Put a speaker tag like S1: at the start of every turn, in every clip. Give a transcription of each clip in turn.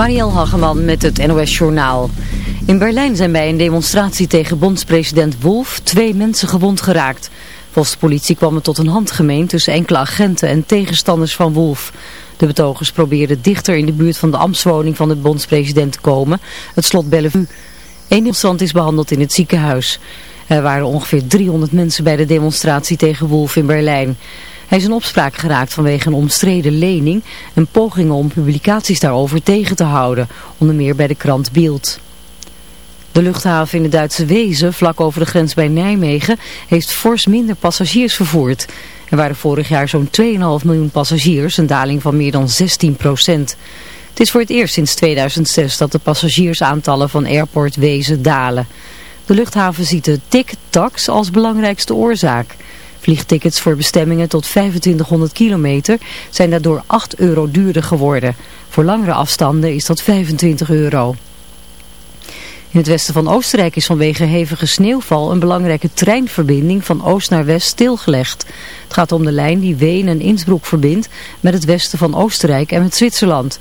S1: Marielle Hageman met het NOS Journaal. In Berlijn zijn bij een demonstratie tegen bondspresident Wolf twee mensen gewond geraakt. Volgens politie kwam het tot een handgemeen tussen enkele agenten en tegenstanders van Wolf. De betogers probeerden dichter in de buurt van de ambtswoning van de bondspresident te komen, het slot Bellevue. Eén demonstrant is behandeld in het ziekenhuis. Er waren ongeveer 300 mensen bij de demonstratie tegen Wolf in Berlijn. Hij is in opspraak geraakt vanwege een omstreden lening en pogingen om publicaties daarover tegen te houden, onder meer bij de krant Bild. De luchthaven in de Duitse Wezen, vlak over de grens bij Nijmegen, heeft fors minder passagiers vervoerd. Er waren vorig jaar zo'n 2,5 miljoen passagiers, een daling van meer dan 16 procent. Het is voor het eerst sinds 2006 dat de passagiersaantallen van Airport Wezen dalen. De luchthaven ziet de tik-tax als belangrijkste oorzaak. Vliegtickets voor bestemmingen tot 2500 kilometer zijn daardoor 8 euro duurder geworden. Voor langere afstanden is dat 25 euro. In het westen van Oostenrijk is vanwege hevige sneeuwval een belangrijke treinverbinding van oost naar west stilgelegd. Het gaat om de lijn die Ween en Innsbruck verbindt met het westen van Oostenrijk en met Zwitserland.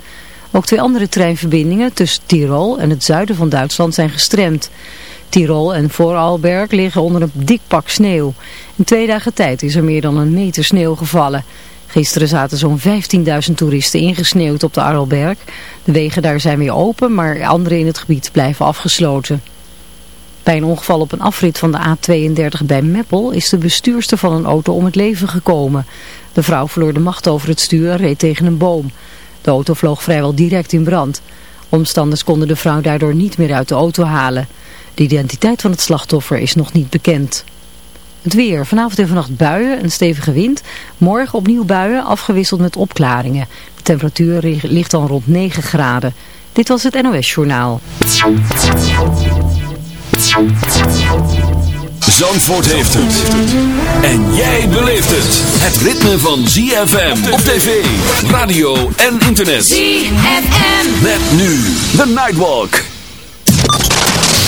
S1: Ook twee andere treinverbindingen tussen Tirol en het zuiden van Duitsland zijn gestremd. Tirol en Vooralberg liggen onder een dik pak sneeuw. In twee dagen tijd is er meer dan een meter sneeuw gevallen. Gisteren zaten zo'n 15.000 toeristen ingesneeuwd op de Arlberg. De wegen daar zijn weer open, maar andere in het gebied blijven afgesloten. Bij een ongeval op een afrit van de A32 bij Meppel is de bestuurster van een auto om het leven gekomen. De vrouw verloor de macht over het stuur en reed tegen een boom. De auto vloog vrijwel direct in brand. Omstanders konden de vrouw daardoor niet meer uit de auto halen. De identiteit van het slachtoffer is nog niet bekend. Het weer. Vanavond en vannacht buien, een stevige wind. Morgen opnieuw buien, afgewisseld met opklaringen. De temperatuur ligt dan rond 9 graden. Dit was het NOS Journaal.
S2: Zandvoort heeft het. En jij beleeft het. Het ritme van ZFM op tv, radio en internet.
S3: ZFM.
S2: Met nu The Nightwalk.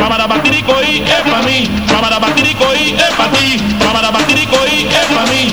S4: Mamarabatirico y es para mí, Mamarabatirico y es para mí, Mamarabatirico
S2: y es para mí,